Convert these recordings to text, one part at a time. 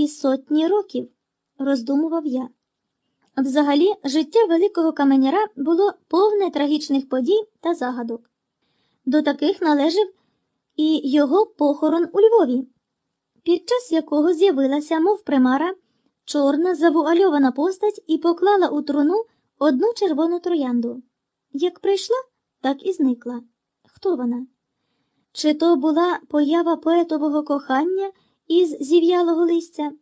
і сотні років, роздумував я. Взагалі, життя великого каменяра було повне трагічних подій та загадок. До таких належав і його похорон у Львові, під час якого з'явилася, мов примара, чорна завуальована постать і поклала у труну одну червону троянду. Як прийшла, так і зникла. Хто вона? Чи то була поява поетового кохання із зів'ялого листя?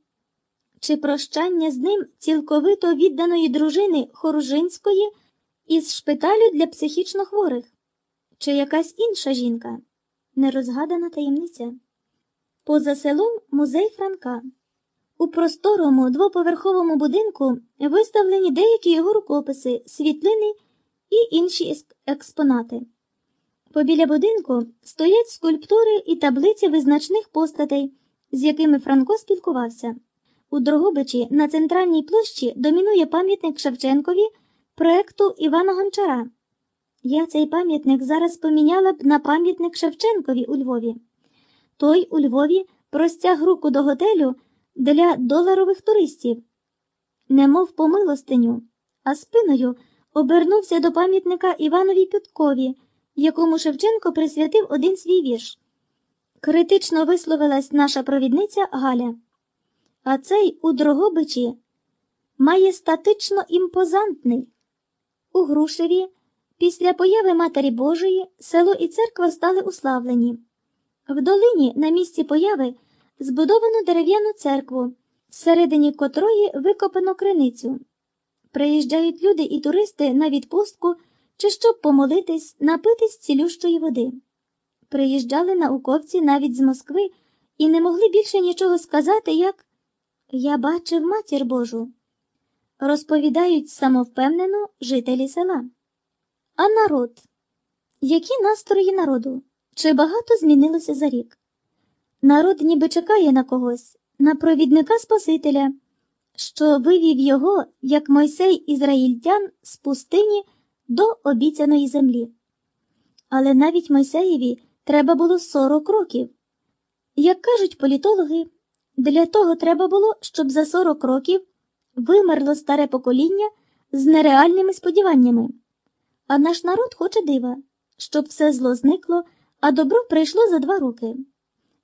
Чи прощання з ним цілковито відданої дружини Хоружинської із шпиталю для психічно хворих? Чи якась інша жінка? Нерозгадана таємниця. Поза селом музей Франка. У просторому двоповерховому будинку виставлені деякі його рукописи, світлини і інші експонати. Побіля будинку стоять скульптури і таблиці визначних постатей, з якими Франко спілкувався. У Дрогобичі на центральній площі домінує пам'ятник Шевченкові проекту Івана Гончара. Я цей пам'ятник зараз поміняла б на пам'ятник Шевченкові у Львові. Той у Львові простяг руку до готелю для доларових туристів, немов по милостиню, а спиною обернувся до пам'ятника Іванові Пюткові, якому Шевченко присвятив один свій вірш. Критично висловилась наша провідниця Галя. А цей у Дрогобичі має статично імпозантний. У Грушеві, після появи Матері Божої, село і церква стали уславлені. В долині, на місці появи, збудовано дерев'яну церкву, всередині котрої викопано криницю. Приїжджають люди і туристи на відпустку чи щоб помолитись, напитись цілющої води. Приїжджали науковці навіть з Москви і не могли більше нічого сказати, як Я бачив матір Божу. Розповідають самовпевнено жителі села. А народ? Які настрої народу? Чи багато змінилося за рік? Народ ніби чекає на когось, на провідника Спасителя, що вивів його, як Мойсей ізраїльтян, з пустині до обіцяної землі. Але навіть Мойсеєві треба було 40 років. Як кажуть політологи, для того треба було, щоб за 40 років вимерло старе покоління з нереальними сподіваннями. А наш народ хоче дива, щоб все зло зникло, а добро прийшло за два роки.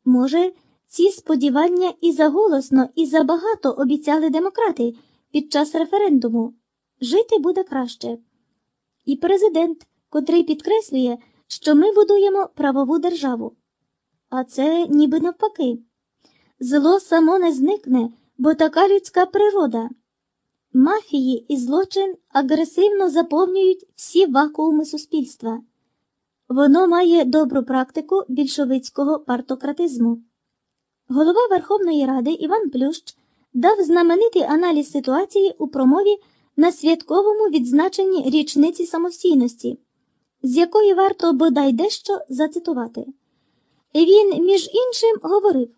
Може, ці сподівання і заголосно, і забагато обіцяли демократи під час референдуму жити буде краще. І президент, котрий підкреслює, що ми будуємо правову державу. А це ніби навпаки. Зло само не зникне, бо така людська природа. Мафії і злочин агресивно заповнюють всі вакууми суспільства. Воно має добру практику більшовицького партократизму. Голова Верховної Ради Іван Плющ дав знаменитий аналіз ситуації у промові на святковому відзначенні річниці самостійності, з якої варто бодай дещо зацитувати. Він, між іншим, говорив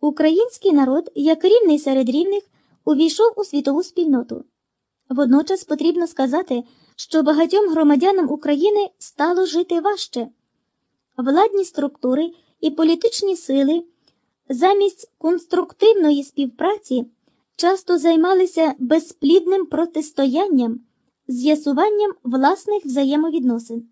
Український народ, як рівний серед рівних, увійшов у світову спільноту. Водночас потрібно сказати, що багатьом громадянам України стало жити важче. Владні структури і політичні сили замість конструктивної співпраці часто займалися безплідним протистоянням, з'ясуванням власних взаємовідносин.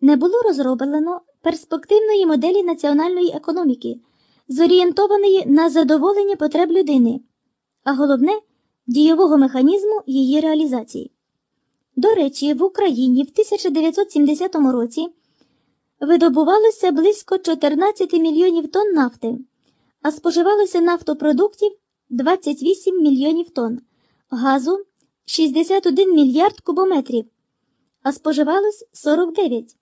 Не було розроблено перспективної моделі національної економіки, зорієнтованої на задоволення потреб людини, а головне дієвого механізму її реалізації. До речі, в Україні в 1970 році видобувалося близько 14 мільйонів тонн нафти, а споживалося нафтопродуктів 28 мільйонів тонн, газу 61 мільярд кубометрів, а споживалось 49.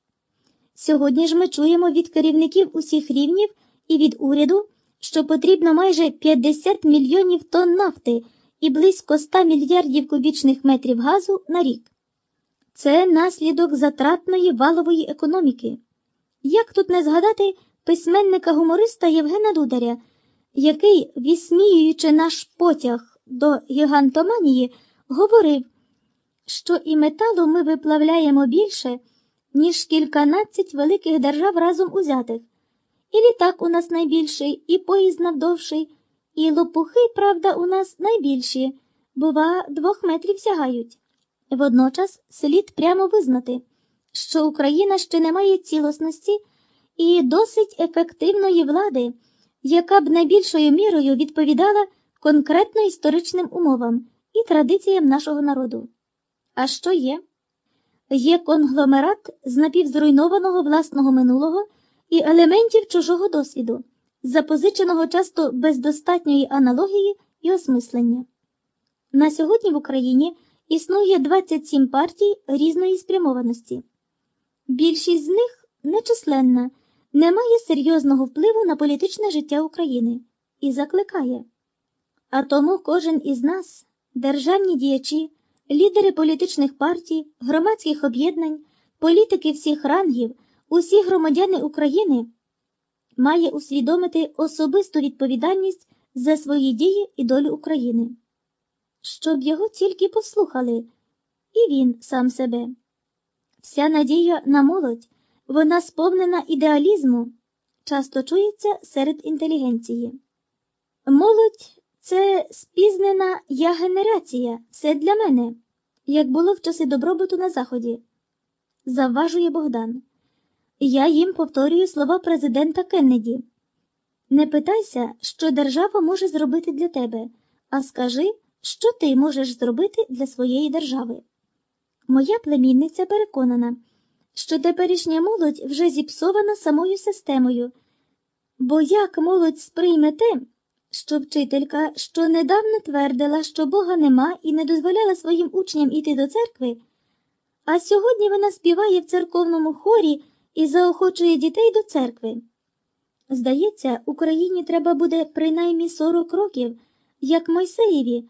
Сьогодні ж ми чуємо від керівників усіх рівнів і від уряду, що потрібно майже 50 мільйонів тонн нафти і близько 100 мільярдів кубічних метрів газу на рік. Це наслідок затратної валової економіки. Як тут не згадати письменника гумориста Євгена Дударя, який, вісміюючи наш потяг до гігантоманії, говорив, що і металу ми виплавляємо більше, ніж кільканадцять великих держав разом узятих, і літак у нас найбільший, і поїзд навдовший, І лопухи, правда, у нас найбільші, бува, двох метрів сягають. Водночас слід прямо визнати, що Україна ще не має цілісності і досить ефективної влади, яка б найбільшою мірою відповідала конкретно історичним умовам і традиціям нашого народу. А що є? Є конгломерат з напівзруйнованого власного минулого і елементів чужого досвіду, запозиченого часто без достатньої аналогії і осмислення. На сьогодні в Україні існує 27 партій різної спрямованості. Більшість з них нечисленна, не має серйозного впливу на політичне життя України і закликає. А тому кожен із нас, державні діячі, лідери політичних партій, громадських об'єднань, політики всіх рангів, усі громадяни України має усвідомити особисту відповідальність за свої дії і долю України, щоб його тільки послухали, і він сам себе. Вся надія на молодь, вона сповнена ідеалізму, часто чується серед інтелігенції. Молодь це спізнена я генерація, все для мене, як було в часи добробуту на Заході. Завважує Богдан. Я їм повторюю слова президента Кеннеді. Не питайся, що держава може зробити для тебе, а скажи, що ти можеш зробити для своєї держави. Моя племінниця переконана, що теперішня молодь вже зіпсована самою системою, бо як молодь сприйме те, що вчителька, що недавно твердила, що Бога нема і не дозволяла своїм учням іти до церкви, а сьогодні вона співає в церковному хорі і заохочує дітей до церкви. Здається, Україні треба буде принаймні 40 років, як Мойсеєві,